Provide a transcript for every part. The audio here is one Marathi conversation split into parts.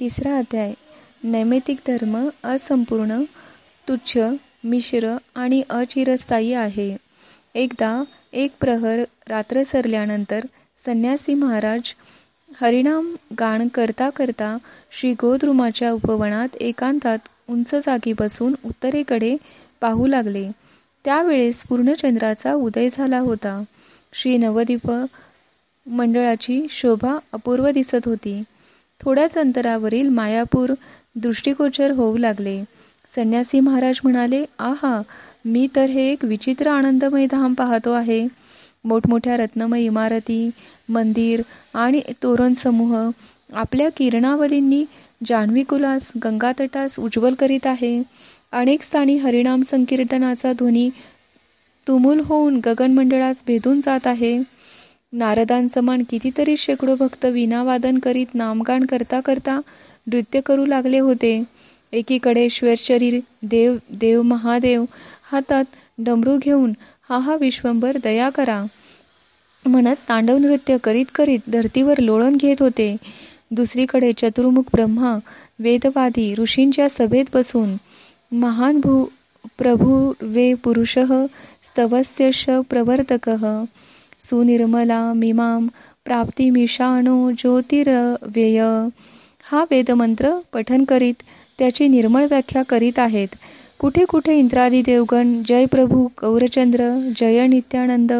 तिसरा अध्याय. नैमितिक धर्म असंपूर्ण तुच्छ मिश्र आणि अचिरस्थायी आहे. एकदा एक प्रहर रात्र सरल्यानंतर संन्यासी महाराज हरिणाम गाण करता करता श्री गोद्रुमाच्या उपवनात एकांतात उंच जागी बसून उत्तरेकडे पाहू लागले. त्यावेळेस पूर्णचंद्राचा उदय झाला होता. श्री नवदीप मंडळाची शोभा अपूर्व दिसत होती. थोड्याच अंतरावरील मायापूर दृष्टिगोचर होऊ लागले. संन्यासी महाराज म्हणाले आहा मी तर हे एक विचित्र आनंदमय धाम पाहतो आहे. मोठमोठ्या रत्नमय इमारती मंदिर आणि तोरण समूह आपल्या किरणावलींनी जान्हवी कुलास गंगातटास उज्ज्वल करीत आहे. अनेक स्थानी हरिणाम संकीर्तनाचा ध्वनी तुमुल होऊन गगनमंडळास भेदून जात आहे. नारदांसमान कितीतरी शेकडो भक्त विनावादन करीत नामगान करता करता नृत्य करू लागले होते. एकीकडे शरीर देव देव महादेव हातात डमरू घेऊन हा हा विश्वंभर दया करा. म्हणत तांडव नृत्य करीत करीत धर्तीवर लोळण घेत होते. दुसरीकडे चतुर्मुख ब्रह्मा वेदवादी ऋषींच्या सभेत बसून महान भू प्रभू वे पुरुष स्तवस्य प्रवर्तक सुनिर्मला मिमाम प्राप्तिमिषाणो ज्योतिरव्यय. हा वेदमंत्र पठन करीत त्याची निर्मळ व्याख्या करीत आहेत. कुठे कुठे इंद्रादी देवगण जय प्रभू गौरचंद्र जय नित्यानंद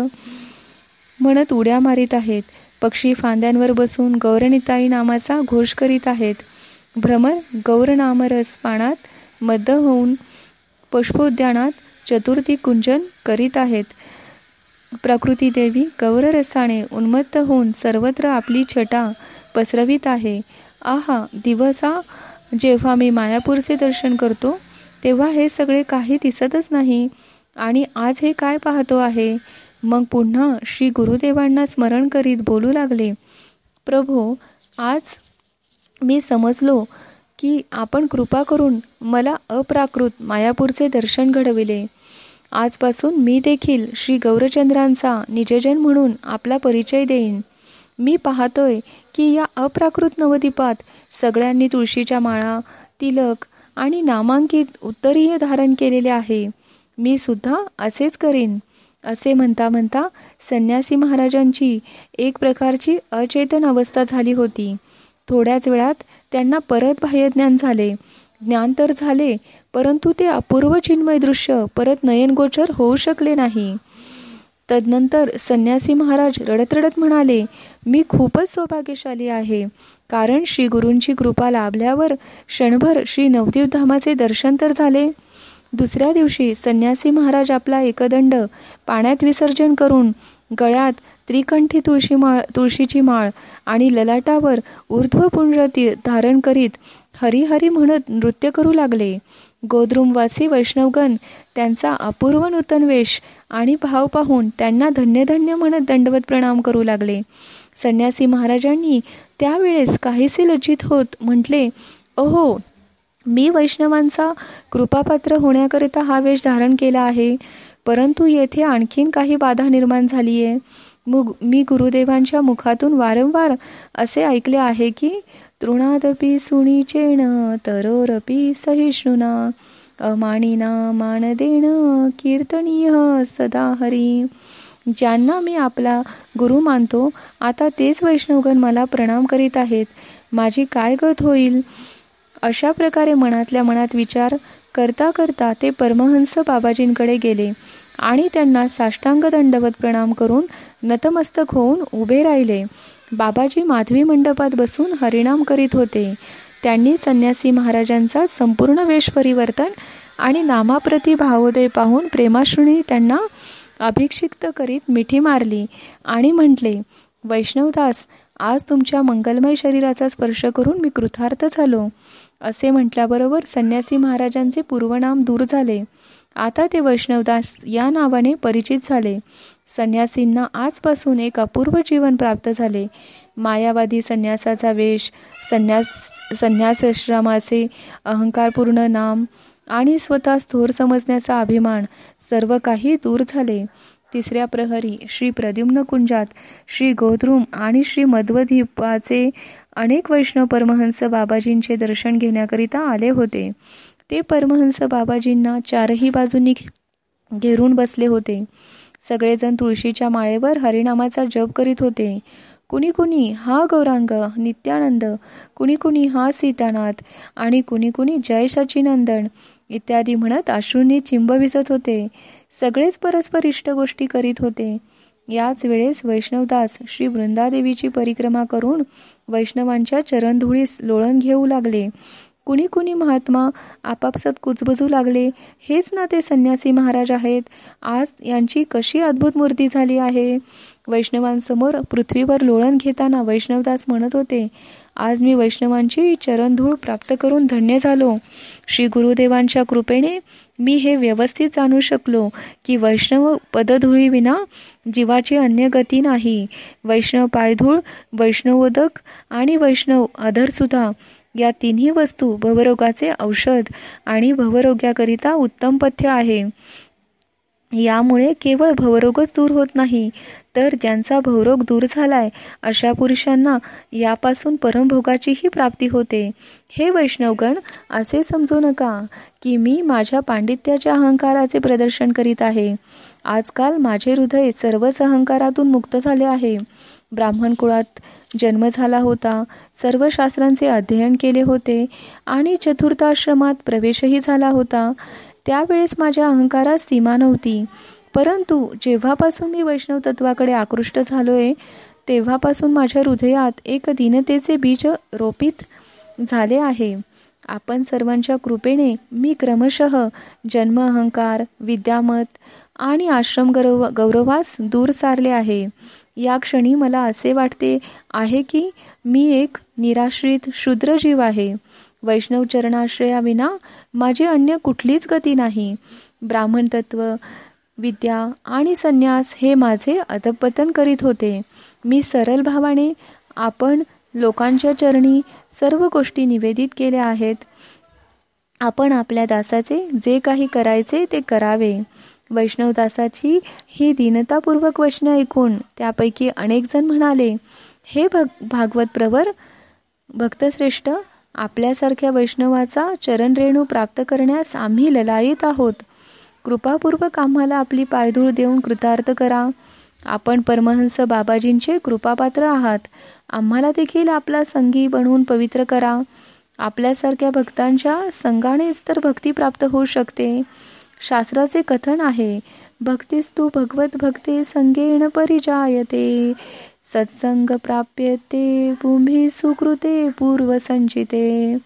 म्हणत उड्या मारीत आहेत. पक्षी फांद्यांवर बसून गौरनिताई नामाचा घोष करीत आहेत. भ्रमर गौरनामरस पाण्यात मद्द होऊन पुष्पोद्यानात चतुर्थी कुंजन करीत आहेत. प्रकृती देवी गौररसाने उन्मत्त होऊन सर्वत्र आपली छटा पसरवीत आहे. आहा दिवसा जेव्हा मी मायापूरचे दर्शन करतो तेव्हा हे सगळे काही दिसतच नाही. आणि आज हे काय पाहतो आहे? मग पुन्हा श्री गुरुदेवांना स्मरण करीत बोलू लागले. प्रभो आज मी समजलो की आपण कृपा करून मला अप्राकृत मायापूरचे दर्शन घडविले. आजपासून मी देखील श्री गौरचंद्रांचा निजजन म्हणून आपला परिचय देईन. मी पाहतोय की या अप्राकृत नवदीपात सगळ्यांनी तुळशीच्या माळा तिलक आणि नामांकित उत्तरीय धारण केलेले आहे. मी सुद्धा असेच करीन. असे म्हणता म्हणता संन्यासी महाराजांची एक प्रकारची अचेतन अवस्था झाली होती. थोड्याच वेळात त्यांना परत बाह्यज्ञान झाले. ज्ञान तर झाले परंतु ते अपूर्व चिन्मय दृश्य परत नयनगोचर होऊ शकले नाही. तदनंतर संन्यासी महाराज रडत रडत म्हणाले मी खूपच सौभाग्यशाली आहे कारण श्री गुरूंची कृपा लाभल्यावर क्षणभर श्री नवदीप धामाचे दर्शन तर झाले. दुसऱ्या दिवशी संन्यासी महाराज आपला एकदंड पाण्यात विसर्जन करून गळ्यात त्रिकंठी तुळशी माळ तुळशीची माळ आणि ललाटावर ऊर्ध्वपुंज धारण करीत हरिहरी म्हणत नृत्य करू लागले. गोद्रुमवासी वैष्णवगण त्यांचा अपूर्व नूतन वेश आणि भाव पाहून त्यांना धन्य धन्य म्हणत दंडवत प्रणाम करू लागले. संन्यासी महाराजांनी त्यावेळेस काहीसे लज्जित होत म्हटले ओहो मी वैष्णवांचा कृपापात्र होण्याकरिता हा वेश धारण केला आहे परंतु येथे आणखीन काही बाधा निर्माण झाली आहे मुग मी गुरुदेवांच्या मुखातून वारंवार असे ऐकले आहे की तृणादपी सुणीचेण तरोरपी सहिष्णुना अमानिना मान देण कीर्तनीय सदा हरी. ज्यांना मी आपला गुरु मानतो आता तेच वैष्णवगण मला प्रणाम करीत आहेत. माझी काय गत होईल? अशा प्रकारे मनातल्या मनात विचार करता करता ते परमहंस बाबाजींकडे गेले आणि त्यांना साष्टांग दंडवत प्रणाम करून नतमस्तक होऊन उभे राहिले. बाबाजी माधवी मंडपात बसून हरिणाम करीत होते. त्यांनी संन्यासी महाराजांचा संपूर्ण वेश परिवर्तन आणि नामाप्रती भावोदय पाहून प्रेमाश्रुणी त्यांना अभिक्षिक्त करीत मिठी मारली आणि म्हटले वैष्णवदास आज तुमच्या मंगलमय शरीराचा स्पर्श करून मी कृतार्थ झालो. असे म्हटल्याबरोबर संन्यासी महाराजांचे पूर्वनाम दूर झाले. आता ते वैष्णवदास या नावाने परिचित झाले. संन्यासींना आजपासून एक अपूर्व जीवन प्राप्त झाले. मायावादी संन्यासाचा वेश संन्यास संन्यासाश्रमाचे अहंकारपूर्ण नाम आणि स्वतः थोर समजण्याचा अभिमान सर्व काही दूर झाले. तिसऱ्या प्रहरी श्री प्रद्युम्न कुंजात श्री गोद्रुम आणि श्री मध्वदीपाचे अनेक वैष्णव परमहंस बाबाजींचे दर्शन घेण्याकरिता आले होते. ते परमहंस बाबाजींना चारही बाजूंनी घेरून बसले होते. सगळेजण तुळशीच्या माळेवर हरिनामाचा जप करीत होते. कुणी कुणी हा गौरांग नित्यानंद कुणी कुणी हा सीतानाथ आणि कुणी कुणी जय सचिनंदन इत्यादी म्हणत अश्रूंनी चिंब भिजत होते. सगळेच परस्पर इष्ट गोष्टी करीत होते. याच वेळेस वैष्णवदास श्री वृंदादेवीची परिक्रमा करून वैष्णवांच्या चरणधुळीस लोळण घेऊ लागले. कुणी कुणी महात्मा आपापसात कुजबजू लागले हेच ना ते संन्यासी महाराज आहेत. आज यांची कशी अद्भुत मूर्ती झाली आहे? वैष्णवांसमोर पृथ्वीवर लोळण घेताना वैष्णवदास म्हणत होते आज मी वैष्णवांची चरणधूळ प्राप्त करून धन्य झालो. श्री गुरुदेवांच्या कृपेने मी हे व्यवस्थित जाणू शकलो की वैष्णव पदधुळीविना जीवाची अन्य गती नाही. वैष्णव पायधूळ वैष्णवोदक आणि वैष्णव अधरसुद्धा या तिन्ही वस्तू भवरोगाचे औषध आणि भवरोग्याकरिता उत्तम पथ्य आहे. यामुळे केवळ भवरोगच दूर होत नाही तर ज्यांचा भवरोग दूर झालाय अशा पुरुषांना यापासून परमभोगाचीही प्राप्ती होते. हे वैष्णवगण असे समजू नका की मी माझ्या पांडित्याच्या अहंकाराचे प्रदर्शन करीत आहे. आजकाल माझे हृदय सर्वच अहंकारातून मुक्त झाले आहे. ब्राह्मण कुळात जन्म झाला होता. सर्व शास्त्रांचे अध्ययन केले होते आणि चतुर्थाश्रमात प्रवेशही झाला होता. त्यावेळेस माझ्या अहंकारात सीमा नव्हती. परंतु जेव्हापासून मी वैष्णव तत्वाकडे आकृष्ट झालोय तेव्हापासून माझ्या हृदयात एक दीनतेचे बीज रोपित झाले आहे. आपण सर्वांच्या कृपेने मी क्रमशः जन्म अहंकार विद्यामत आणि आश्रम गौरव गौरवास दूर सारले आहे. या क्षणी मला असे वाटते आहे की मी एक निराश्रित शूद्र जीव आहे. वैष्णव चरणाश्रयाविना माझी अन्य कुठलीच गती नाही. ब्राह्मण तत्व विद्या आणि संन्यास हे माझे अधपतन करीत होते. मी सरल भावाने आपण लोकांच्या चरणी सर्व गोष्टी निवेदित केल्या आहेत. आपण आपल्या दासाचे जे काही करायचे ते करावे. वैष्णवदासाची ही दीनतापूर्वक वचन ऐकून त्यापैकी अनेक जण म्हणाले हे भग भागवत प्रवर भक्तश्रेष्ठ आपल्यासारख्या वैष्णवाचा चरणरेणू प्राप्त करण्यास आम्ही ललायित आहोत. कृपापूर्वक आम्हाला आपली पायधूळ देऊन कृतार्थ करा. आपण परमहंस बाबाजींचे कृपापात्र आहात. आम्हाला देखील आपला संगी बनवून पवित्र करा. आपल्यासारख्या भक्तांच्या संगानेच तर भक्ती प्राप्त होऊ शकते. शास्त्राचे कथन आहे. भक्तीस्तू भगवत भक्ती संगेण परिजायते. सत्संग प्राप्यते भूमी सुकृते पूर्वसंचिते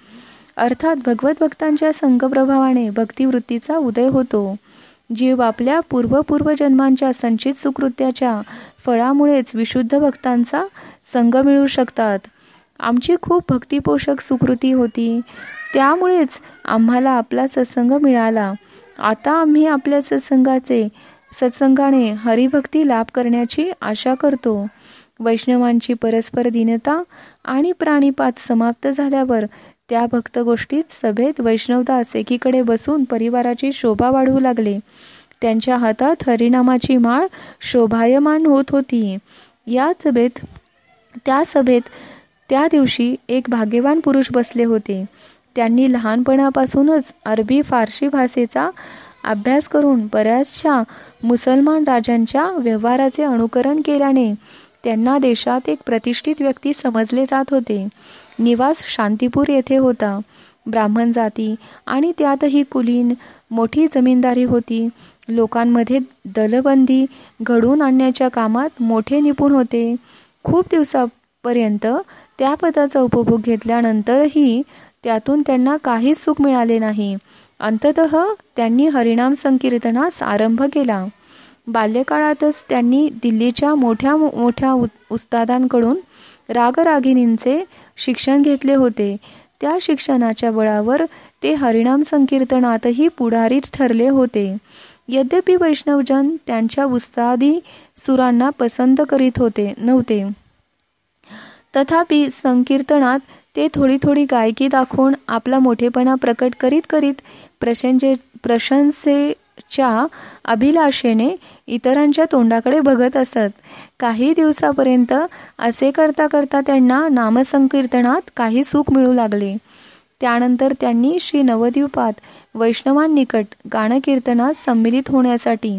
अर्थात भगवत भक्तांच्या संगप्रभावाने भक्तिवृत्तीचा उदय होतो. जीव आपल्या पूर्वपूर्व जन्मांच्या संचित सुकृत्याच्या फळामुळेच विशुद्ध भक्तांचा संघ मिळू शकतात. आमची खूप भक्तिपोषक सुकृती होती. त्यामुळेच आम्हाला आपला सत्संग मिळाला. आता आम्ही आपल्या सत्संगाचे सत्संगाने हरिभक्ती लाभ करण्याची आशा करतो. वैष्णवांची परस्पर दीनता आणि प्राणीपात समाप्त झाल्यावर त्या भक्त गोष्टीत सभेत वैष्णवदास एकीकडे बसून परिवाराची शोभा वाढवू लागले. त्यांच्या हातात हरिनामाची माळ शोभायमान होत होती. या सभेत त्या सभेत त्या दिवशी एक भाग्यवान पुरुष बसले होते. त्यांनी लहानपणापासूनच अरबी फारशी भाषेचा अभ्यास करून बऱ्याचशा मुसलमान राजांच्या व्यवहाराचे अनुकरण केल्याने त्यांना देशात एक प्रतिष्ठित व्यक्ती समजले जात होते. निवास शांतीपूर येथे होता. ब्राह्मण जाती आणि त्यातही कुलीन मोठी जमीनदारी होती. लोकांमध्ये दलबंदी घडवून आणण्याच्या कामात मोठे निपुण होते. खूप दिवसापर्यंत त्या पदाचा उपभोग घेतल्यानंतरही त्यातून त्यांना काहीच सुख मिळाले नाही. अंतत त्यांनी हरिणाम संकीर्तनास आरंभ केला. बाल्यकाळातच त्यांनी दिल्लीच्या मोठ्या मोठ्या उस्तादांकडून रागरागिनींचे शिक्षण घेतले होते. त्या शिक्षणाच्या बळावर ते हरिणाम संकीर्तनातही पुढारी ठरले होते. यद्यपि वैष्णवजन त्यांच्या उस्तादी सुरांना पसंत करीत होते नव्हते. तथापि संकीर्तनात ते थोडी थोडी गायकी दाखवून आपला मोठेपणा प्रकट करीत करीत प्रशंसे प्रशंसेच्या अभिलाषेने इतरांच्या तोंडाकडे बघत असत. काही दिवसापर्यंत असे करता करता त्यांना नामसंकीर्तनात काही सुख मिळू लागले. त्यानंतर त्यांनी श्री नवद्वीपात वैष्णवांनिकट गाणकीर्तनात संमिलित होण्यासाठी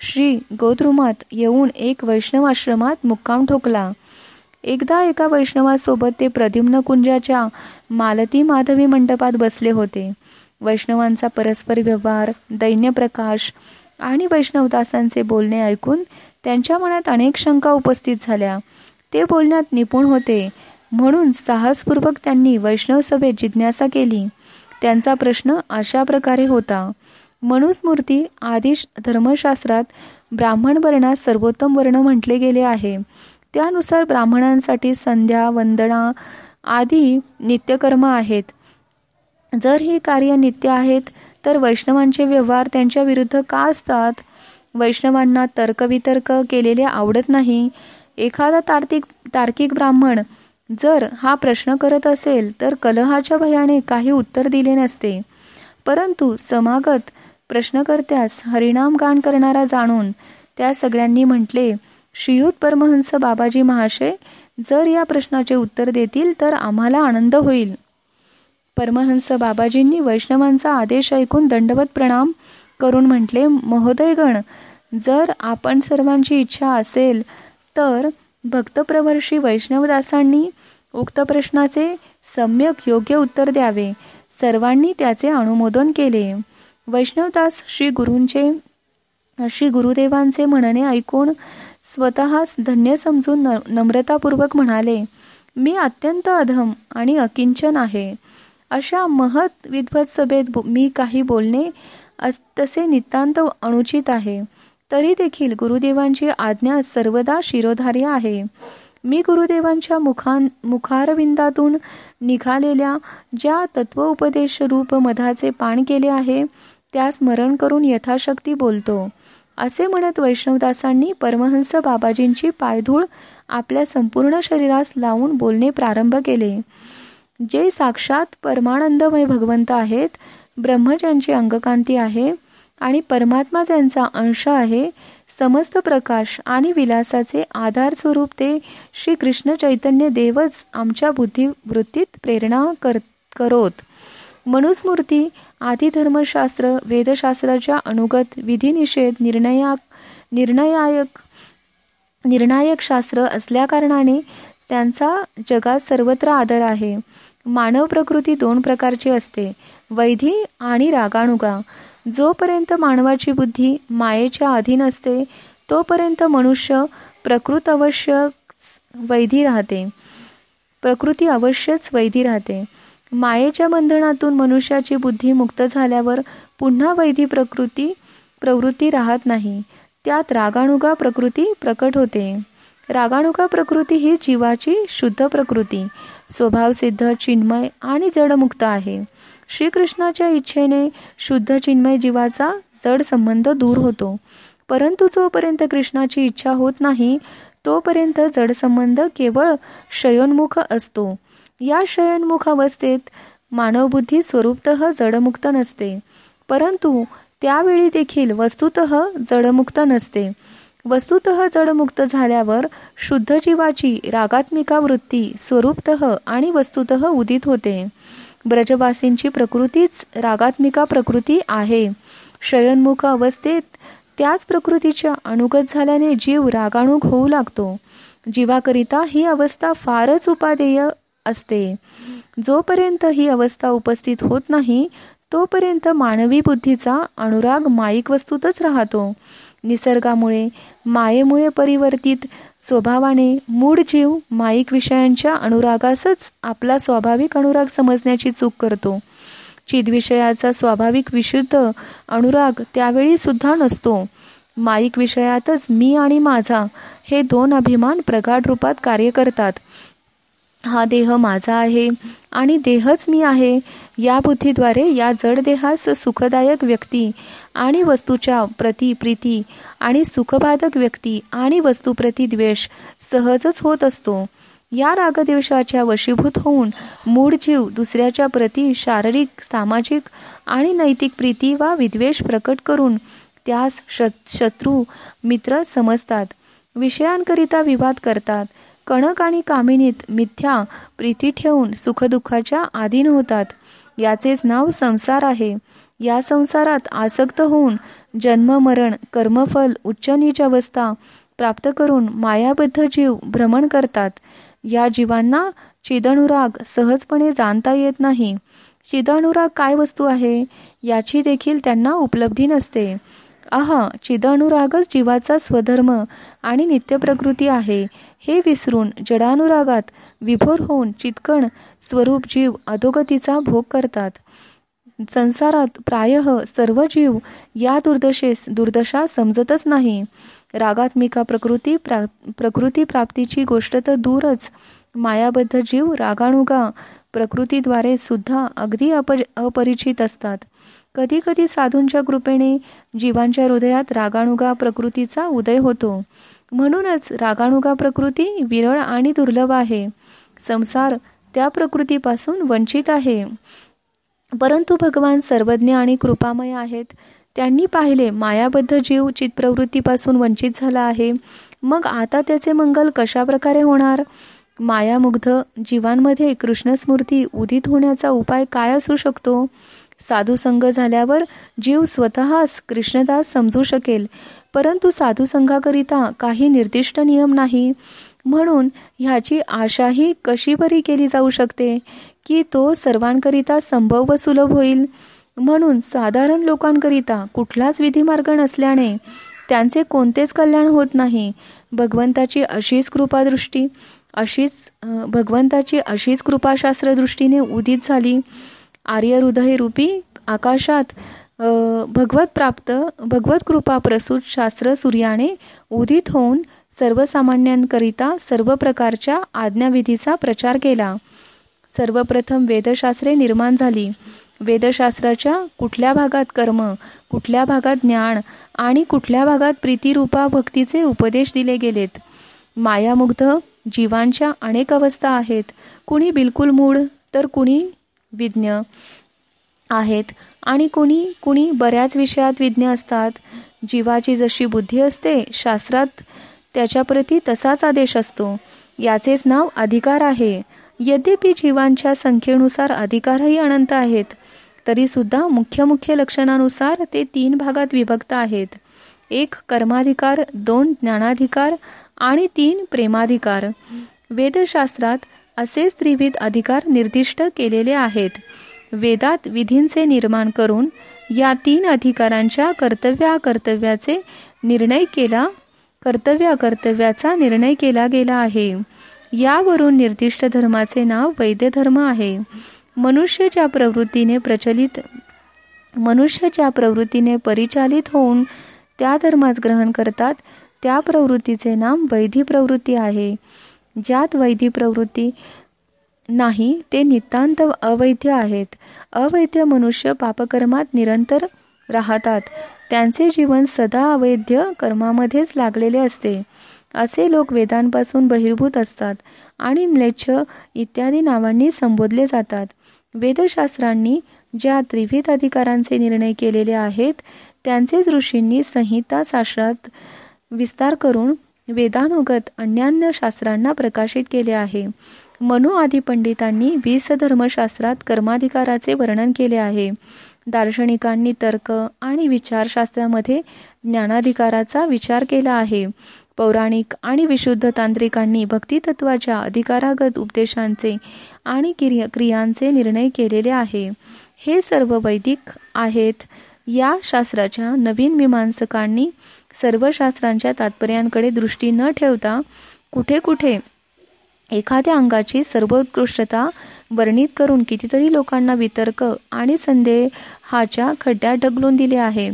श्री गोद्रुमात येऊन एक वैष्णव आश्रमात मुक्काम ठोकला. एकदा एका वैष्णवासोबत ते प्रद्युम्न कुंजाच्या मालती माधवी मंडपात बसले होते. वैष्णवांचा परस्पर व्यवहार दैन्यप्रकाश आणि वैष्णवदासांचे बोलणे ऐकून त्यांच्या मनात अनेक शंका उपस्थित झाल्या. ते बोलण्यात निपुण होते. म्हणून साहसपूर्वक त्यांनी वैष्णव सभेत जिज्ञासा केली. त्यांचा प्रश्न अशा प्रकारे होता. मनुस्मूर्ती आदिश धर्मशास्त्रात ब्राह्मण वर्णास सर्वोत्तम वर्ण म्हटले गेले आहे. त्यानुसार ब्राह्मणांसाठी संध्या वंदना आदी नित्यकर्म आहेत. जर ही कार्य नित्य आहेत तर वैष्णवांचे व्यवहार त्यांच्या विरुद्ध का असतात? वैष्णवांना तर्कवितर्क केलेले आवडत नाही. एखादा तार्किक तार्किक ब्राह्मण जर हा प्रश्न करत असेल तर कलहाच्या भयाने काही उत्तर दिले नसते. परंतु समागत प्रश्नकर्त्यास हरिणाम गान करणारा जाणून त्या सगळ्यांनी म्हटले श्रीयुत परमहंस बाबाजी महाशय जर या प्रश्नाचे उत्तर देतील तर आम्हाला आनंद होईल. परमहंस बाबाजींनी वैष्णवांचा आदेश ऐकून दंडवत प्रणाम करून म्हटले महोदयगण जर आपण सर्वांची इच्छा असेल तर भक्तप्रवर्षी वैष्णवदासांनी उक्त प्रश्नाचे सम्यक योग्य उत्तर द्यावे. सर्वांनी त्याचे अनुमोदन केले. वैष्णवदास श्री गुरूंचे श्री गुरुदेवांचे म्हणणे ऐकून स्वतःस धन्य समजून नम्रतापूर्वक म्हणाले मी अत्यंत अधम आणि अकिंचन आहे. अशा महत विद्वत सभेत मी काही बोलणे तसे नितांत अनुचित आहे. तरी देखील गुरुदेवांची आज्ञा सर्वदा शिरोधार्य आहे. मी गुरुदेवांच्या मुखान मुखारविंदातून निघालेल्या ज्या तत्वोपदेश रूप मधाचे पान केले आहे त्या स्मरण करून यथाशक्ती बोलतो. असे म्हणत वैष्णवदासांनी परमहंस बाबाजींची पायधूळ आपल्या संपूर्ण शरीरास लावून बोलणे प्रारंभ केले. जे साक्षात परमानंदमय भगवंत आहेत ब्रह्म ज्यांची अंगकांती आहे आणि परमात्मा ज्यांचा अंश आहे समस्त प्रकाश आणि विलासाचे आधार स्वरूप ते श्री कृष्ण चैतन्य देवच आमच्या बुद्धिवृत्तीत प्रेरणा कर करोत. मनुस्मूर्ती आदी धर्मशास्त्र वेदशास्त्राच्या अनुगत विधिनिषेध निर्णयाक निर्णयायक निर्णायक शास्त्र असल्याकारणाने त्यांचा जगात सर्वत्र आदर आहे. मानव प्रकृती दोन प्रकारची असते वैधी आणि रागानुगा. जोपर्यंत मानवाची बुद्धी मायेच्या अधीन असते तोपर्यंत मनुष्य प्रकृत अवश्य वैधी राहते. प्रकृती अवश्यच वैधी राहते. मायेच्या बंधनातून मनुष्याची बुद्धी मुक्त झाल्यावर पुन्हा वैधी प्रकृती प्रवृत्ती राहत नाही. त्यात रागाणुगा प्रकृती प्रकट होते. रागाणुका प्रकृती ही जीवाची शुद्ध प्रकृती. स्वभावसिद्ध चिन्मय आणि जडमुक्त आहे. श्रीकृष्णाच्या इच्छेने शुद्ध चिन्मय जीवाचा जड संबंध दूर होतो. परंतु जोपर्यंत कृष्णाची इच्छा होत नाही तोपर्यंत जड संबंध केवळ शयोन्मुख असतो. या शयनमुख अवस्थेत मानवबुद्धी स्वरूपत जडमुक्त नसते. परंतु त्यावेळी देखील वस्तुत जडमुक्त नसते. वस्तुत जडमुक्त झाल्यावर शुद्ध जीवाची रागात्मिका वृत्ती स्वरूपत आणि वस्तुत उदित होते. ब्रजवासींची प्रकृतीच रागात्मिका प्रकृती आहे. शयनमुख अवस्थेत त्याच प्रकृतीच्या अनुगत झाल्याने जीव रागाणूक होऊ लागतो. जीवाकरिता ही अवस्था फारच उपादेय असते. जोपर्यंत ही अवस्था उपस्थित होत नाही तोपर्यंत मानवी बुद्धीचा अनुराग माईक वस्तूतच राहतो. निसर्गामुळे मायेमुळे परिवर्तित स्वभावाने मूळ जीव माईक विषयांच्या अनुरागासच आपला स्वाभाविक अनुराग समजण्याची चूक करतो. चिदविषयाचा स्वाभाविक विशुद्ध अनुराग त्यावेळी सुद्धा नसतो. माईक विषयातच मी आणि माझा हे दोन अभिमान प्रगाढ रूपात कार्य करतात. हा देह माझा आहे आणि देहच मी आहे. या बुद्धीद्वारे या जड देहास सुखदायक व्यक्ती आणि वस्तूच्या प्रति प्रीती आणि सुखबाधक व्यक्ती आणि वस्तूप्रती द्वेष सहजच होत असतो. या रागद्वेषाच्या वशीभूत होऊन मूळ जीव दुसऱ्याच्या प्रती शारीरिक सामाजिक आणि नैतिक प्रीती वा विद्वेष प्रकट करून त्यास शत्रू मित्र समजतात. विषयांकरिता विवाद करतात. कणक आणि कामिनीत मिथ्या प्रीती ठेवून सुखदुःखाच्या आधीन होतात. याचेच नाव संसार आहे. या संसारात आसक्त होऊन जन्म मरण कर्मफल उच्च नीच अवस्था प्राप्त करून मायाबद्ध जीव भ्रमण करतात. या जीवांना चिदनुराग सहजपणे जाणता येत नाही. चिदानुराग काय वस्तू आहे? याची देखील त्यांना उपलब्धी नसते. आहा चिदानुरागच जीवाचा स्वधर्म आणि नित्यप्रकृती आहे. हे विसरून जडानुरागात विभोर होऊन चितकण स्वरूप जीव अधोगतीचा भोग करतात. संसारात प्रायः सर्व जीव या दुर्दशेस दुर्दशा समजतच नाही. रागात्मिका प्रकृती प्रा प्रकृती प्राप्तीची गोष्ट तर दूरच. मायाबद्ध जीव रागानुगा प्रकृतीद्वारे सुद्धा अगदी अप अपरिचित असतात. कधी कधी साधूंच्या कृपेने जीवांच्या हृदयात रागानुगा प्रकृतीचा उदय होतो. म्हणूनच रागानुगा प्रकृती विरळ आणि दुर्लभ आहे. संसार त्या प्रकृतीपासून वंचित आहे. परंतु भगवान सर्वज्ञ आणि कृपामय आहेत. त्यांनी पाहिले मायाबद्ध जीव चितप्रवृत्तीपासून वंचित झाला आहे. मग आता त्याचे मंगल कशा प्रकारे होणार? मायामुग्ध जीवांमध्ये कृष्णस्मृती उदित होण्याचा उपाय काय असू शकतो? साधुसंग झाल्यावर जीव स्वतःच कृष्णदास समजू शकेल. परंतु साधुसंघाकरिता काही निर्दिष्ट नियम नाही. म्हणून ह्याची आशाही कशी बरी केली जाऊ शकते? की तो सर्वांकरिता संभव व सुलभ होईल? म्हणून साधारण लोकांकरिता कुठलाच विधिमार्ग नसल्याने त्यांचे कोणतेच कल्याण होत नाही. भगवंताची अशीच कृपादृष्टी अशीच भगवंताची अशीच कृपाशास्त्र दृष्टीने उदित झाली. आर्यहृदयरूपी रूपी आकाशात भगवत प्राप्त भगवत कृपा प्रसूत शास्त्र सूर्याने उदित होऊन सर्वसामान्यांकरिता सर्व प्रकारच्या आज्ञाविधीचा प्रचार केला. सर्वप्रथम वेदशास्त्रे निर्माण झाली. वेदशास्त्राच्या कुठल्या भागात कर्म कुठल्या भागात ज्ञान आणि कुठल्या भागात प्रीतिरूपा भक्तीचे उपदेश दिले गेलेत? मायामुग्ध जीवांच्या अनेक अवस्था आहेत. कुणी बिलकुल मूळ तर कुणी विज्ञ आहेत. आणि कुणी कुणी बऱ्याच विषयात विज्ञ असतात. जीवाची जशी बुद्धी असते शास्त्रात त्याच्याप्रती तसाच आदेश असतो. याचेच नाव अधिकार आहे. यद्यपि जीवांच्या संख्येनुसार अधिकारही अनंत आहेत तरी सुद्धा मुख्य मुख्य लक्षणानुसार ते तीन भागात विभक्त आहेत. एक कर्माधिकार दोन ज्ञानाधिकार आणि तीन प्रेमाधिकार. वेदशास्त्रात असेच त्रिविध अधिकार निर्दिष्ट केलेले आहेत. वेदात विधींचे निर्माण करून या तीन अधिकारांच्या कर्तव्या कर्तव्याचे निर्णय केला कर्तव्य कर्तव्याचा निर्णय केला गेला आहे. यावरून निर्दिष्ट धर्माचे नाव वैद्य धर्म आहे. मनुष्य ज्या प्रवृत्तीने प्रचलित मनुष्य ज्या प्रवृत्तीने परिचालित होऊन त्या धर्मास ग्रहण करतात त्या प्रवृत्तीचे नाम वैधी प्रवृत्ती आहे. ज्यात वैधी प्रवृत्ती नाही ते नितांत अवैध आहेत. अवैध मनुष्य पापकर्मात निरंतर राहतात. त्यांचे जीवन सदा अवैध कर्मामध्येच लागलेले असते. असे लोक वेदांपासून बहिर्भूत असतात आणि म्लेच्छ इत्यादी नावांनी संबोधले जातात. वेदशास्त्रांनी ज्या त्रिविध अधिकारांचे निर्णय केलेले आहेत त्यांचेच ऋषींनी संहिता शास्त्रात विस्तार करून वेदानुगत अन्यान्य शास्त्रांना प्रकाशित केले आहे. मनु आदी पंडितांनी वीस धर्मशास्त्रात कर्माधिकाराचे वर्णन केले आहे. दार्शनिकांनी तर्क आणि विचारशास्त्रामध्ये ज्ञानाधिकाराचा विचार केला आहे. पौराणिक आणि विशुद्ध तांत्रिकांनी भक्तितत्वाच्या अधिकारागत उपदेशांचे आणि क्रियांचे निर्णय केलेले आहे. हे सर्व वैदिक आहेत. या शास्त्राच्या नवीन मीमांसकांनी सर्व शास्त्रांच्या तात्पर्यांकडे दृष्टी न ठेवता कुठे कुठे एखाद्या अंगाची सर्वोत्कृष्टता वर्णित करून कितीतरी लोकांना वितर्क आणि संदेहाच्या खड्ड्यात ढकलून दिले आहे.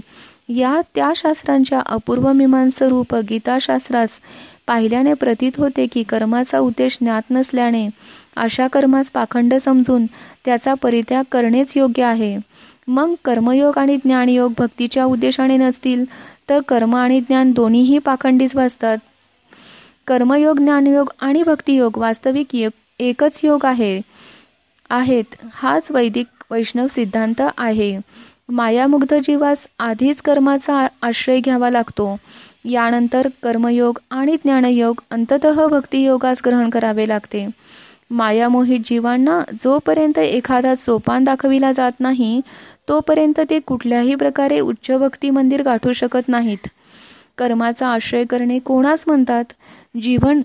या त्या शास्त्रांच्या अपूर्व मीमांसरूप गीताशास्त्रास पाहिल्याने प्रतीत होते की कर्माचा उद्देश ज्ञात नसल्याने अशा कर्मास पाखंड समजून त्याचा परित्याग करणेच योग्य आहे. मग कर्मयोग आणि ज्ञानयोग भक्तीच्या उद्देशाने नसतील तर कर्म आणि ज्ञान दोन्हीही पाखंडीच वाचतात. कर्मयोग ज्ञानयोग आणि भक्तियोग वास्तविक एकच योग आहे आहेत. हाच वैदिक वैष्णव सिद्धांत आहे. मायामुग्ध जीवास आधीच कर्माचा आश्रय घ्यावा लागतो. यानंतर कर्मयोग आणि ज्ञानयोग अंततः भक्तियोगास ग्रहण करावे लागते. मायामोहित जीवांना जोपर्यंत एखादा सोपान दाखविला जात नाही तोपर्यंत ते कुठल्याही प्रकारे उच्च भक्ती मंदिर गाठू शकत नाहीत. कर्माचा आश्रय करणे कोणास म्हणतात? जीवन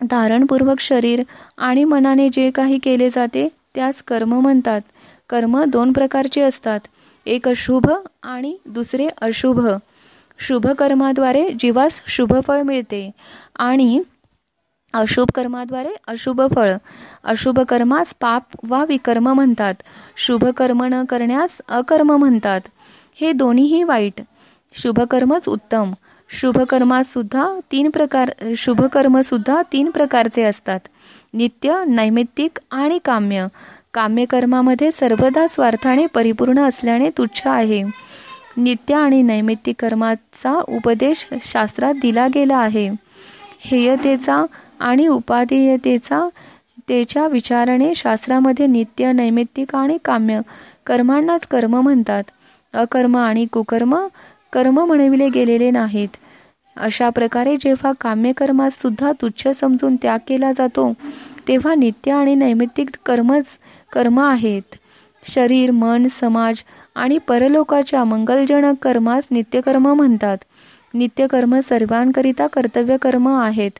धारणपूर्वक शरीर आणि मनाने जे काही केले जाते त्यास कर्म म्हणतात. कर्म दोन प्रकारचे असतात. एक शुभ आणि दुसरे अशुभ. शुभ कर्माद्वारे जीवास शुभफळ मिळते आणि अशुभ कर्माद्वारे अशुभ फळ अशुभ कर्मास पाप वा विकर्म म्हणतात. शुभ कर्म न करण्यास अकर्म म्हणतात. हे दोन्हीही वाईट. शुभकर्मच उत्तम. शुभकर्मासुद्धा तीन प्रकार शुभकर्मसुद्धा तीन प्रकारचे असतात. नित्य नैमित्तिक आणि काम्य. काम्यकर्मामध्ये सर्वदा स्वार्थाने परिपूर्ण असल्याने तुच्छ आहे. नित्य आणि नैमित्तिक कर्माचा उपदेश शास्त्रात दिला गेला आहे. हेयतेचा आणि उपादेयतेचा त्याच्या विचाराने शास्त्रामध्ये नित्य नैमित्तिक आणि काम्य कर्मांनाच कर्म म्हणतात. अकर्म आणि कुकर्म कर्म म्हणविले गेलेले नाहीत. अशा प्रकारे जेव्हा काम्यकर्मास सुद्धा तुच्छ समजून त्याग केला जातो तेव्हा नित्य आणि नैमित्तिक कर्मच कर्म आहेत. शरीर मन समाज आणि परलोकाच्या मंगलजनक कर्मास नित्यकर्म म्हणतात. नित्यकर्म सर्वांकरिता कर्तव्यकर्म आहेत.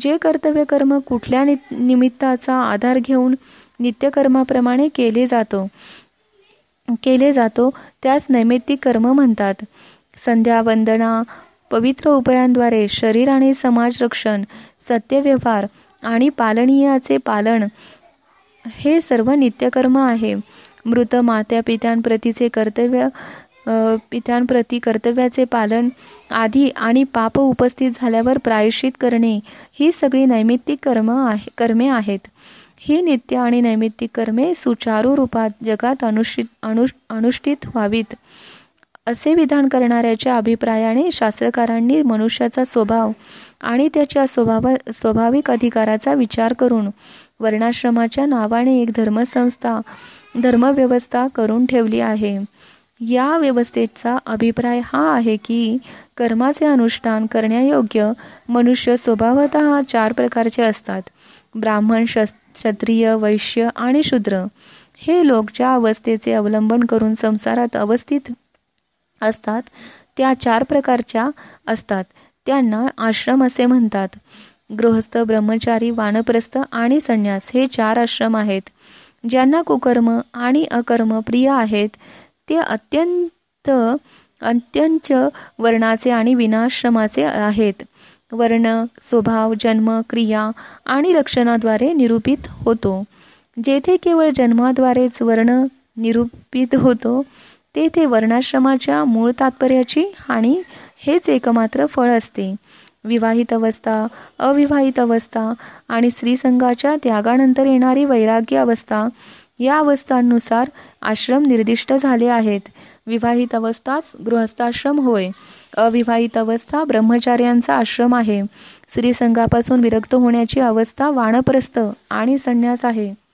जे कर्तव्य कर्म कुठल्या निमित्ताचा आधार घेऊन नित्यकर्माप्रमाणे केले जातो केले जातो त्यास नैमित्तिक कर्म म्हणतात. संध्या वंदना पवित्र उपायांद्वारे शरीर आणि समाज रक्षण सत्यव्यवहार आणि पालनीयाचे पालन हे सर्व नित्यकर्म आहे. मृत मात्या पित्यांप्रतीचे कर्तव्य पित्यांप्रती कर्तव्याचे पालन आधी आणि पाप उपस्थित झाल्यावर प्रायश्चित करणे ही सगळी नैमित्तिक कर्म आहे कर्मे आहेत. ही नित्य आणि नैमित्तिक कर्मे सुचारू रूपात जगात अनुष्ठित अनु अनुष्ठित व्हावीत. असे विधान करणाऱ्याच्या अभिप्रायाने शास्त्रकारांनी मनुष्याचा स्वभाव आणि त्याच्या स्वभाव स्वाभाविक अधिकाराचा विचार करून वर्णाश्रमाच्या नावाने एक धर्मसंस्था धर्मव्यवस्था करून ठेवली आहे. या व्यवस्थेचा अभिप्राय हा आहे की कर्माचे अनुष्ठान करण्यायोग्य मनुष्य स्वभावत चार प्रकारचे असतात. ब्राह्मण क्षत्रिय वैश्य आणि शूद्र. हे लोक ज्या अवस्थेचे अवलंबन करून संसारात अवस्थित असतात त्या चार प्रकारच्या असतात. त्यांना आश्रम असे म्हणतात. गृहस्थ ब्रह्मचारी वानप्रस्थ आणि संन्यास हे चार आश्रम आहेत. ज्यांना कुकर्म आणि अकर्म प्रिय आहेत ते अत्यंत अत्यंत वर्णाचे आणि विनाश्रमाचे आहेत. वर्ण स्वभाव जन्म क्रिया आणि लक्षणाद्वारे निरूपित होतो. जेथे केवळ जन्माद्वारेच वर्ण निरूपित होतो तेथे वर्णाश्रमाच्या मूळ तात्पर्याची हानी हेच एकमात्र फळ असते. विवाहित अवस्था अविवाहित अवस्था आणि स्त्रीसंघाच्या त्यागानंतर येणारी वैराग्य अवस्था या अवस्थांनुसार आश्रम निर्दिष्ट झाले आहेत. विवाहित अवस्थाच गृहस्थाश्रम होय. अविवाहित अवस्था ब्रह्मचार्यांचा आश्रम आहे. स्त्रीसंघापासून विरक्त होण्याची अवस्था वाणप्रस्थ आणि संन्यास आहे.